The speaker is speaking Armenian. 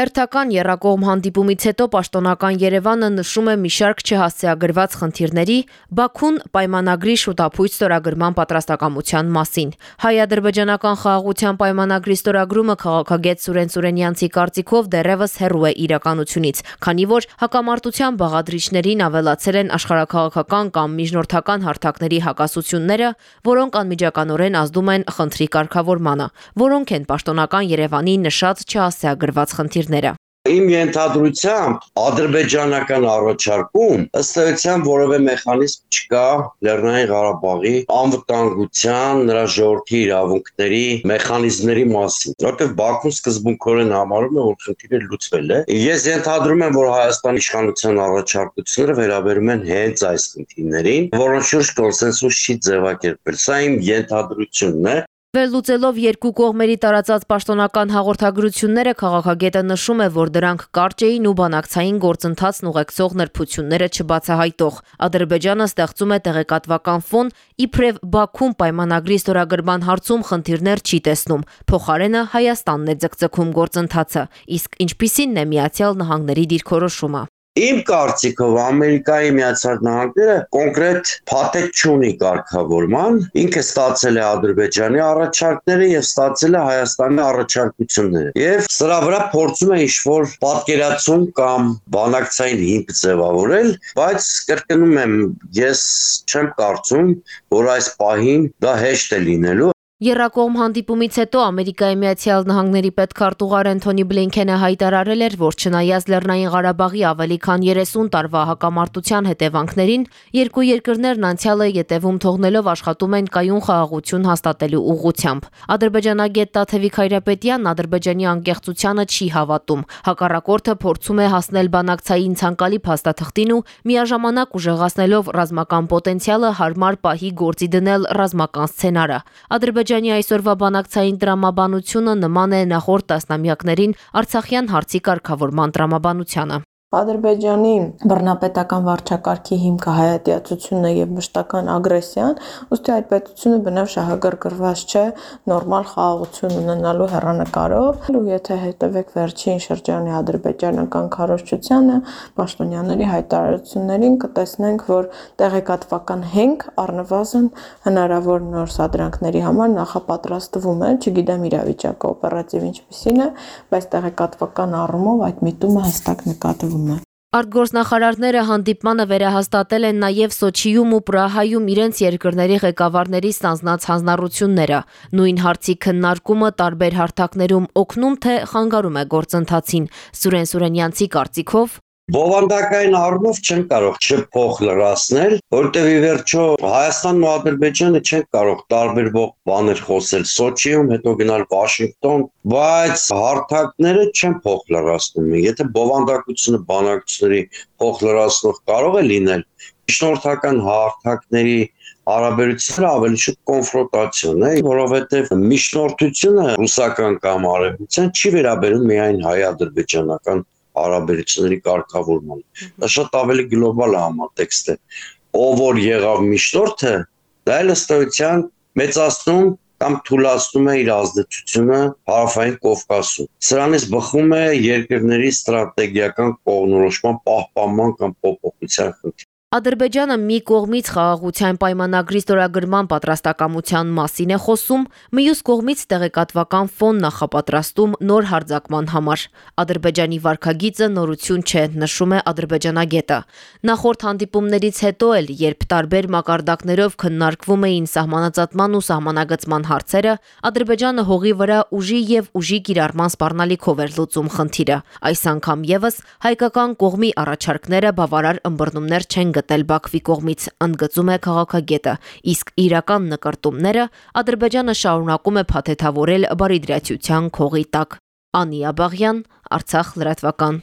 Հերթական երակողմ հանդիպումից հետո պաշտոնական Երևանը նշում է մի շարք չհասցեագրված խնդիրների Բաքուն պայմանագրի շուտապույտ ստորագրման պատրաստակամության մասին։ Հայ-ադրբեջանական խաղաղության պայմանագրի ստորագրումը քաղաքագետ Սուրեն Սուրենյանցի կարծիքով դեռևս հեռու է իրականությունից, քանի որ հակամարտության բաղադրիչներին ավելացել են աշխարհակաղակական կամ միջնորդական հարթակների հակասությունները, որոնք անմիջականորեն ազդում են խնդրի կարգավորմանը։ Որոնք են պաշտոնական Երևանի նշած չհասցեագրված խնդիրները խնդիրները։ Իմ ենթադրությամբ ադրբեջանական առաջարկում ըստ էության որևէ մեխանիզմ չկա Լեռնային Ղարաբաղի անվտանգության, նրա ժողովրդի իրավունքների մեխանիզմների մասին, որովհետև Բաքուն սկզբունքորեն համարում է, որ խնդիրը լուծվել է։ Ես ենթադրում եմ, որ Հայաստանի իշխանության առաջարկությունները վերաբերում են հենց այս խնդիրներին, որոնց շուրջ կոնսենսուս չի ձևակերպվել։ Սա իմ ենթադրությունն է, Վերլուծելով երկու կողմերի տարածած պաշտոնական հաղորդագրությունները քաղաքագետը նշում է, որ դրանք կարճ էին ու բանակցային գործընթացն ուղեկցող նրբությունները չբացահայտող։ Ադրբեջանը ստեղծում է տեղեկատվական ֆոն, իբրև Բաքուն պայմանագրի ստորագրման հարցում խնդիրներ չի տեսնում։ Փոխարենը Հայաստանն է ձգձգում գործընթացը, իսկ ինչպիսին է Միացյալ Նահանգների դիրքորոշումը։ Իմ կարծիքով Ամերիկայի Միացյալ Նահանգները կոնկրետ փաթեթ չունի կարգավորման, ինքը ստացել է Ադրբեջանի առաջարկները եւ ստացել է Հայաստանի առաջարկությունները։ Եվ սրա վրա փորձում է ինչ-որ պատկերացում կամ բանակցային հիմք ձևավորել, բայց կրկնում եմ, ես չեմ կարծում, որ այս պահին դա հեշտ է լինելու Երակողմ հանդիպումից հետո Ամերիկայի Միացյալ Նահանգների պետքարտուղար Անթոնի Բլինքենը հայտարարել էր, որ չնայած Լեռնային Ղարաբաղի ավելի քան 30 տարվա հակամարտության հետևանքներին, երկու երկրներն անցյալը յետևում թողնելով աշխատում են կայուն խաղաղություն հաստատելու ուղղությամբ։ Ադրբեջանագետ Տաթևիկ Հայրապետյանն Ադրբեջանի անկեղծությանը չի հավատում։ Հակառակորդը փորձում է հասնել բանակցային ցանկալի փաստաթղթին ու միաժամանակ ուժեղացնելով ռազմական պոտենցիալը հարմար պահի գործի դնել ռազմական սցենարը։ Ադրբեջան Ադրբեջանի այսօրվա բանակցային տրամաբանությունը նման է նախորդ տասնամյակներին Արցախյան հարցի կարգավորման տրամաբանությանը։ Ադրբեջանի բռնապետական վարչակարգի հիմքը հայատյացությունն է եւ մշտական ագրեսիան, ուստի այդ պետությունը բնավ շահագրգռված չէ նորմալ խաղաղություն ունենալու հերանեկարով, ու եթե հետևեք վերջին շրջանի ադրբեջանական քարոշչությանը, պաշտոնյաների հայտարարություններին կտեսնենք, որ տեղեկատվական հենք առնվազն հնարավոր նոր սադրանքների համար նախապատրաստվում է, չգիտեմ իրավիճակը օպերատիվ ինչպիսին է, բայց տեղեկատվական առումով այդ միտումը հստակ նկատվում է։ Արտգործնախարարները հանդիպմանը վերահաստատել են նաև Սոչիում ու Պրահայում իրենց երկրների ղեկավարների ստանձնած հանձնառությունները։ Նույն հարցի քննարկումը տարբեր հարթակներում օգնում թե խանգարում է գործընթացին։ Սուրեն Սուրենյանցի կարծիքով Բովանդակային առումով չեն կարող չփոխ լրացնել, որտեղ ի վերջո Հայաստանն ու Ադրբեջանը չեն կարող տարբերվող բաներ խոսել Սոչիում, հետո գնալ Վաշինգտոն, բայց հարթակները չեն փոխ լրացնում։ Եթե բովանդակությունը բանակցությունների փոխ լրացնող կարող է լինել, միջնորդական հարթակների հարաբերությունները ավելի շուտ կոնֆրոնտացիոն է, որովհետև միջնորդությունը ռուսական կամ արևմտյան չի վերաբերում միայն հայ-ադրբեջանական հարաբերությունների կարգավորմանը։ Դա շատ ավելի գլոբալ է։ Ով որ եղավ միջնորդը, դա էլ ըստեյության մեծացնում կամ թուլացնում է իր ազդեցությունը հարավային Կովկասում։ Սրանից բխում է երկրների ստրատեգիական կողմնորոշման պահպանման կամ փոփոխության խնդիր։ Ադրբեջանը մի կողմից խաղաղության պայմանագրի ստորագրման պատրաստակամության մասին է խոսում, մյուս կողմից տեղեկատվական ֆոն նախապատրաստում նոր հարձակման համար։ Ադրբեջանի վարկագիծը նորություն չէ, նշում է ադրբեջանագետը։ Նախորդ հանդիպումներից հետո էլ, երբ տարբեր մակարդակներով քննարկվում էին սահմանածատման ու սահմանագծման հարցերը, Ադրբեջանը հողի վրա ուժի եւ ուժի կիրառման սպառնալիքով էր լուծում խնդիրը։ Այս անգամ եւս հայկական կողմի առաջարկները բավարար ըմբռնումներ չեն գտել Բաքվի կողմից, ընդգծում է քաղաքագետը, իսկ իրական նկարտումները Ադրբեջանը շարունակում է փաթեթավորել բարիդրացիության քողի տակ։ Անի Աբաղյան, Արցախ լրատվական։